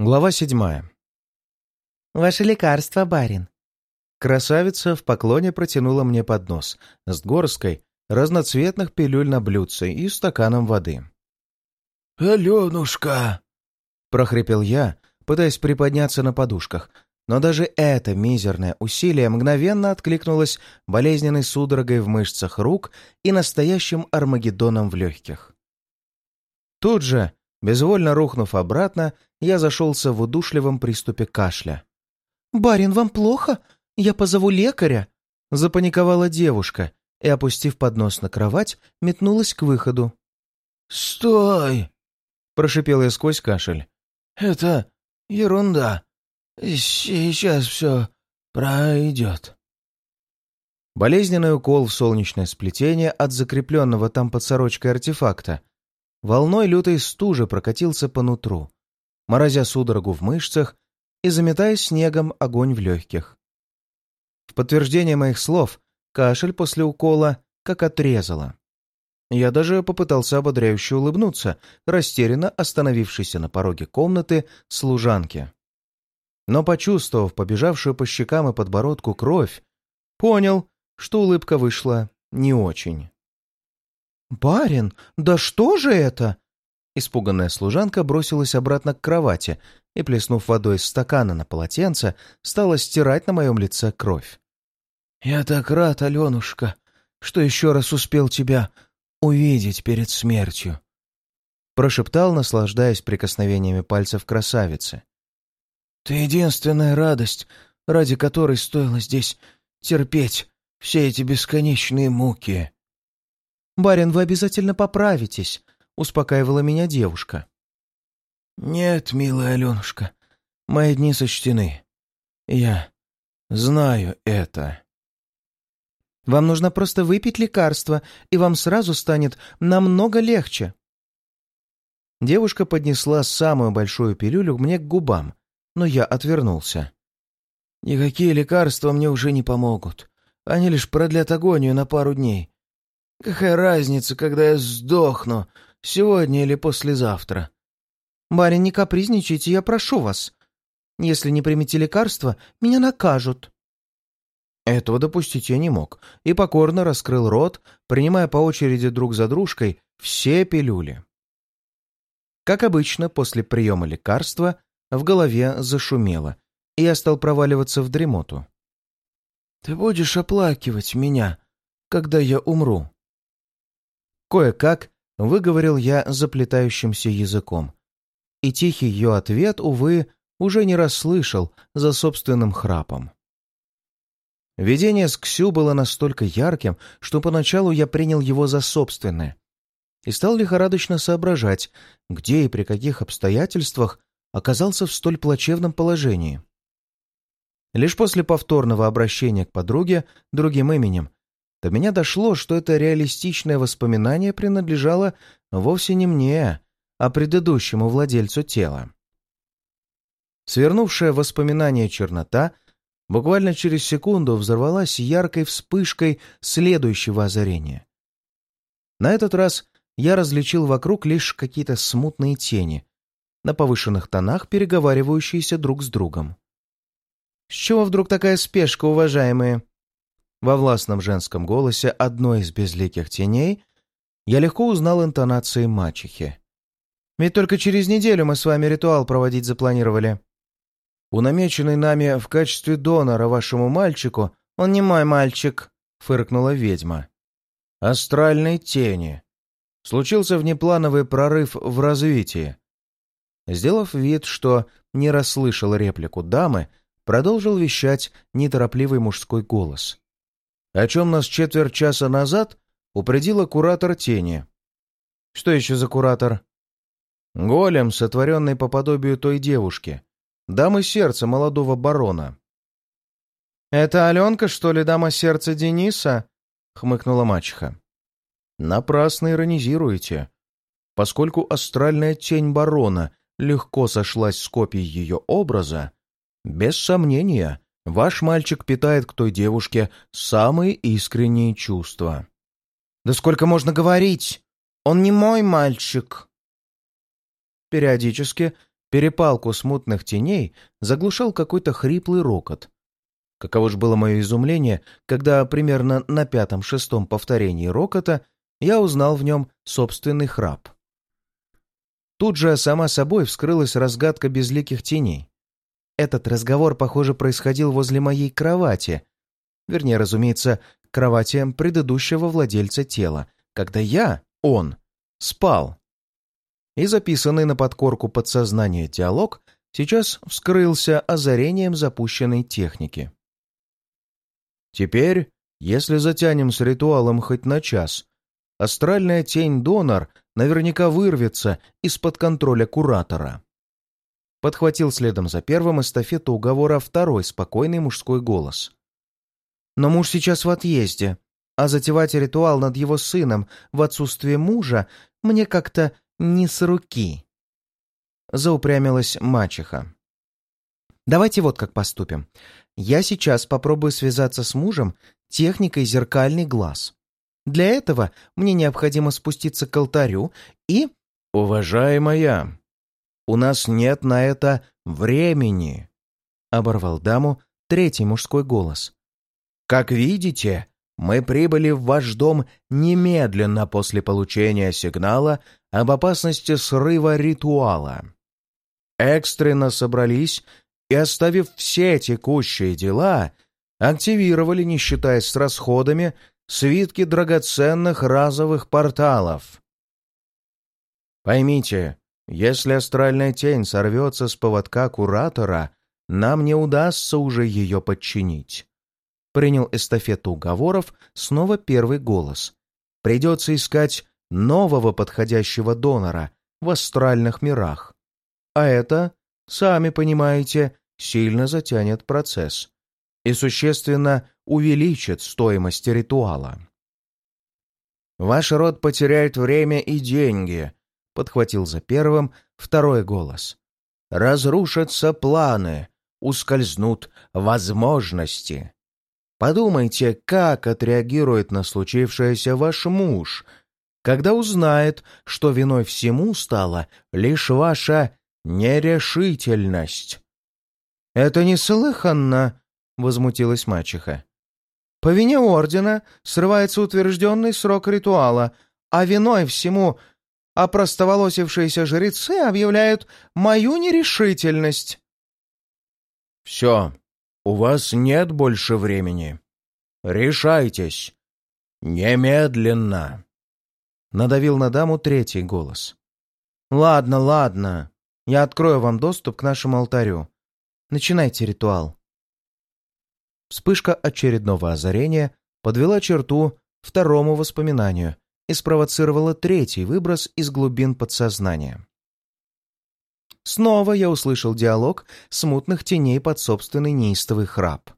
Глава седьмая. «Ваше лекарство, барин». Красавица в поклоне протянула мне поднос с горской разноцветных пилюль на блюдце и стаканом воды. «Аленушка!» — прохрипел я, пытаясь приподняться на подушках, но даже это мизерное усилие мгновенно откликнулось болезненной судорогой в мышцах рук и настоящим армагеддоном в легких. Тут же, безвольно рухнув обратно, я зашелся в удушливом приступе кашля. «Барин, вам плохо? Я позову лекаря!» Запаниковала девушка и, опустив поднос на кровать, метнулась к выходу. «Стой!» — прошипел я сквозь кашель. «Это ерунда. Сейчас все пройдет». Болезненный укол в солнечное сплетение от закрепленного там под сорочкой артефакта волной лютой стужи прокатился по нутру, морозя судорогу в мышцах и заметая снегом огонь в легких. В подтверждение моих слов кашель после укола как отрезало. Я даже попытался ободряюще улыбнуться, растерянно остановившейся на пороге комнаты служанки но, почувствовав побежавшую по щекам и подбородку кровь, понял, что улыбка вышла не очень. «Барин, да что же это?» Испуганная служанка бросилась обратно к кровати и, плеснув водой из стакана на полотенце, стала стирать на моем лице кровь. «Я так рад, Аленушка, что еще раз успел тебя увидеть перед смертью», прошептал, наслаждаясь прикосновениями пальцев красавицы. Ты единственная радость, ради которой стоило здесь терпеть все эти бесконечные муки. «Барин, вы обязательно поправитесь», — успокаивала меня девушка. «Нет, милая Аленушка, мои дни сочтены. Я знаю это». «Вам нужно просто выпить лекарство, и вам сразу станет намного легче». Девушка поднесла самую большую пилюлю мне к губам, но я отвернулся. «Никакие лекарства мне уже не помогут. Они лишь продлят агонию на пару дней. Какая разница, когда я сдохну, сегодня или послезавтра?» «Барин, не капризничайте, я прошу вас. Если не примете лекарства, меня накажут». Этого допустить я не мог, и покорно раскрыл рот, принимая по очереди друг за дружкой все пилюли. Как обычно, после приема лекарства в голове зашумело, и я стал проваливаться в дремоту. «Ты будешь оплакивать меня, когда я умру?» Кое-как выговорил я заплетающимся языком. И тихий ее ответ, увы, уже не расслышал за собственным храпом. Видение с Ксю было настолько ярким, что поначалу я принял его за собственное и стал лихорадочно соображать, где и при каких обстоятельствах оказался в столь плачевном положении. Лишь после повторного обращения к подруге другим именем до меня дошло, что это реалистичное воспоминание принадлежало вовсе не мне, а предыдущему владельцу тела. Свернувшая воспоминание чернота буквально через секунду взорвалась яркой вспышкой следующего озарения. На этот раз я различил вокруг лишь какие-то смутные тени, на повышенных тонах, переговаривающиеся друг с другом. «С чего вдруг такая спешка, уважаемые?» Во властном женском голосе одной из безликих теней я легко узнал интонации мачехи. «Ведь только через неделю мы с вами ритуал проводить запланировали». «У намеченной нами в качестве донора вашему мальчику он не мой мальчик», — фыркнула ведьма. «Астральной тени. Случился внеплановый прорыв в развитии. Сделав вид, что не расслышал реплику дамы, продолжил вещать неторопливый мужской голос. О чем нас четверть часа назад упредила куратор тени. Что еще за куратор? Голем, сотворенный по подобию той девушки. Дамы сердца молодого барона. «Это Аленка, что ли, дама сердца Дениса?» — хмыкнула мачеха. «Напрасно иронизируете, поскольку астральная тень барона легко сошлась с копией ее образа, без сомнения, ваш мальчик питает к той девушке самые искренние чувства. «Да сколько можно говорить? Он не мой мальчик!» Периодически Перепалку смутных теней заглушал какой-то хриплый рокот. Каково же было мое изумление, когда примерно на пятом-шестом повторении рокота я узнал в нем собственный храп. Тут же сама собой вскрылась разгадка безликих теней. Этот разговор, похоже, происходил возле моей кровати. Вернее, разумеется, кровати предыдущего владельца тела, когда я, он, спал. И записанный на подкорку подсознания диалог сейчас вскрылся озарением запущенной техники. Теперь, если затянем с ритуалом хоть на час, астральная тень-донор наверняка вырвется из-под контроля куратора. Подхватил следом за первым эстафету уговора второй спокойный мужской голос. «Но муж сейчас в отъезде, а затевать ритуал над его сыном в отсутствие мужа мне как-то не с руки. Заупрямилась мачеха. Давайте вот как поступим. Я сейчас попробую связаться с мужем техникой зеркальный глаз. Для этого мне необходимо спуститься к алтарю и... «Уважаемая, у нас нет на это времени», — оборвал даму третий мужской голос. «Как видите, мы прибыли в ваш дом немедленно после получения сигнала об опасности срыва ритуала. Экстренно собрались и, оставив все текущие дела, активировали, не считаясь с расходами, свитки драгоценных разовых порталов. Поймите, если астральная тень сорвется с поводка куратора, нам не удастся уже ее подчинить принял эстафету уговоров снова первый голос. Придется искать нового подходящего донора в астральных мирах. А это, сами понимаете, сильно затянет процесс и существенно увеличит стоимость ритуала. «Ваш род потеряет время и деньги», — подхватил за первым второй голос. «Разрушатся планы, ускользнут возможности. Подумайте, как отреагирует на случившееся ваш муж, когда узнает, что виной всему стала лишь ваша нерешительность. «Это неслыханно!» — возмутилась мачеха. «По вине ордена срывается утвержденный срок ритуала, а виной всему опростоволосившиеся жрецы объявляют мою нерешительность». «Все, у вас нет больше времени. Решайтесь. Немедленно!» Надавил на даму третий голос. «Ладно, ладно. Я открою вам доступ к нашему алтарю. Начинайте ритуал». Вспышка очередного озарения подвела черту второму воспоминанию и спровоцировала третий выброс из глубин подсознания. Снова я услышал диалог смутных теней под собственный неистовый храп.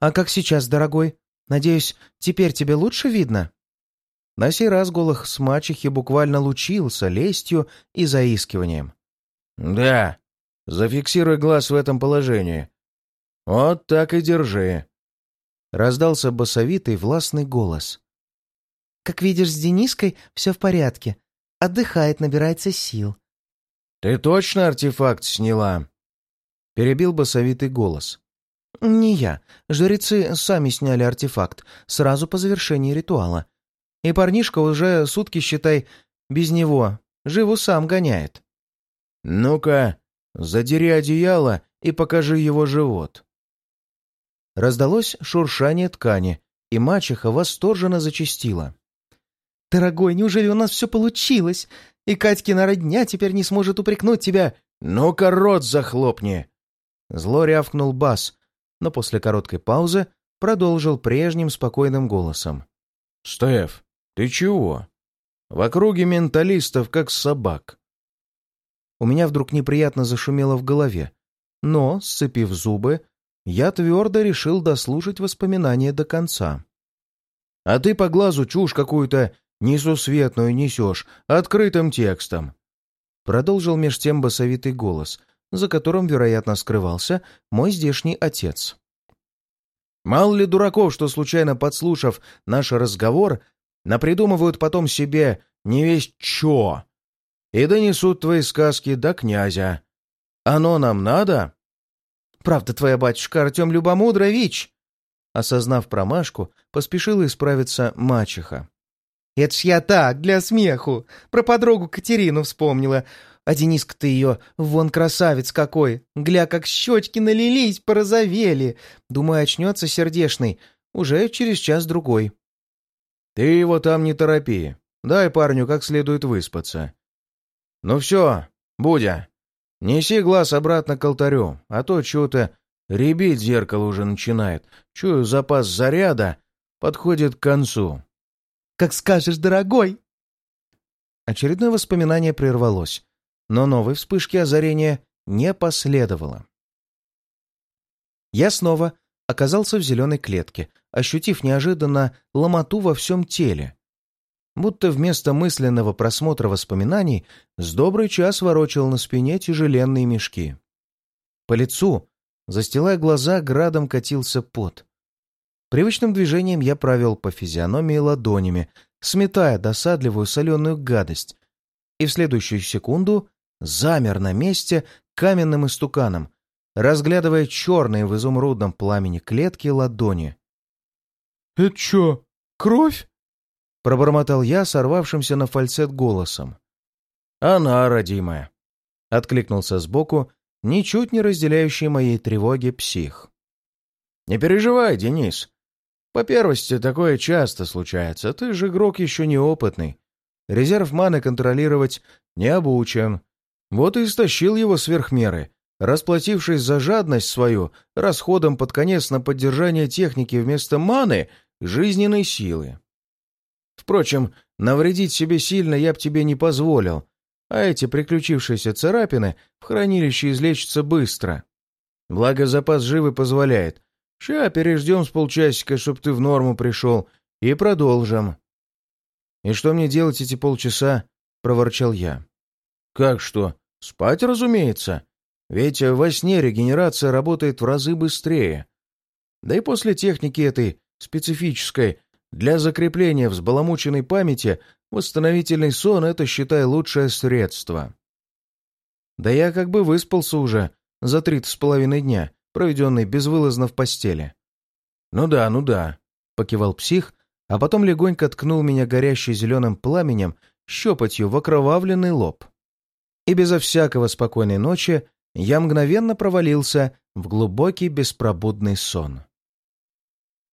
«А как сейчас, дорогой? Надеюсь, теперь тебе лучше видно?» На сей раз голос мачехи буквально лучился лестью и заискиванием. «Да, зафиксируй глаз в этом положении. Вот так и держи», — раздался басовитый властный голос. «Как видишь, с Дениской все в порядке. Отдыхает, набирается сил. «Ты точно артефакт сняла?» Перебил басовитый голос. «Не я. Жрецы сами сняли артефакт сразу по завершении ритуала. И парнишка уже сутки, считай, без него. Живу сам гоняет». «Ну-ка, задери одеяло и покажи его живот». Раздалось шуршание ткани, и мачеха восторженно зачастила. «Дорогой, неужели у нас все получилось? И Катькина родня теперь не сможет упрекнуть тебя. «Ну-ка, рот захлопни!» Зло рявкнул Бас, но после короткой паузы продолжил прежним спокойным голосом. «Стеф, ты чего? В округе менталистов как собак». У меня вдруг неприятно зашумело в голове, но, сцепив зубы, я твердо решил дослушать воспоминания до конца. «А ты по глазу чушь какую-то несусветную несешь, открытым текстом!» Продолжил меж тем басовитый голос, за которым, вероятно, скрывался мой здешний отец. «Мало ли дураков, что, случайно подслушав наш разговор, напридумывают потом себе не весь чё. и донесут твои сказки до князя. Оно нам надо?» «Правда твоя, батюшка Артем Любомудрович!» Осознав промашку, поспешила исправиться мачеха. «Это ж я так, для смеху. Про подругу Катерину вспомнила. А Дениска-то ее, вон красавец какой. Гля, как щечки налились, порозовели. Думаю, очнется сердешный. Уже через час-другой». «Ты его там не торопи. Дай парню как следует выспаться. Ну все, Будя, неси глаз обратно к алтарю, а то чего-то ребить зеркало уже начинает. Чую, запас заряда подходит к концу». «Как скажешь, дорогой!» Очередное воспоминание прервалось, но новой вспышки озарения не последовало. Я снова оказался в зеленой клетке, ощутив неожиданно ломоту во всем теле. Будто вместо мысленного просмотра воспоминаний с добрый час ворочал на спине тяжеленные мешки. По лицу, застилая глаза, градом катился пот. Привычным движением я провел по физиономии ладонями, сметая досадливую соленую гадость, и в следующую секунду замер на месте каменным истуканом, разглядывая черные в изумрудном пламени клетки ладони. «Это что, кровь?» — пробормотал я, сорвавшимся на фальцет голосом. «Она, родимая», — откликнулся сбоку, ничуть не разделяющий моей тревоги псих. «Не переживай, Денис. По первости, такое часто случается. Ты же игрок еще неопытный. Резерв маны контролировать не обучен. Вот и истощил его сверх меры, расплатившись за жадность свою расходом под конец на поддержание техники вместо маны жизненной силы. Впрочем, навредить себе сильно я б тебе не позволил, а эти приключившиеся царапины в хранилище излечатся быстро. Благо запас живы позволяет. Ща переждем с полчасика, чтоб ты в норму пришел, и продолжим. «И что мне делать эти полчаса?» — проворчал я. «Как что? Спать, разумеется. Ведь во сне регенерация работает в разы быстрее. Да и после техники этой специфической для закрепления взбаламученной памяти восстановительный сон — это, считай, лучшее средство. Да я как бы выспался уже за три с половиной дня, проведенный безвылазно в постели. «Ну да, ну да», — покивал псих, а потом легонько ткнул меня горящей зеленым пламенем щепотью в окровавленный лоб. И безо всякого спокойной ночи я мгновенно провалился в глубокий беспробудный сон.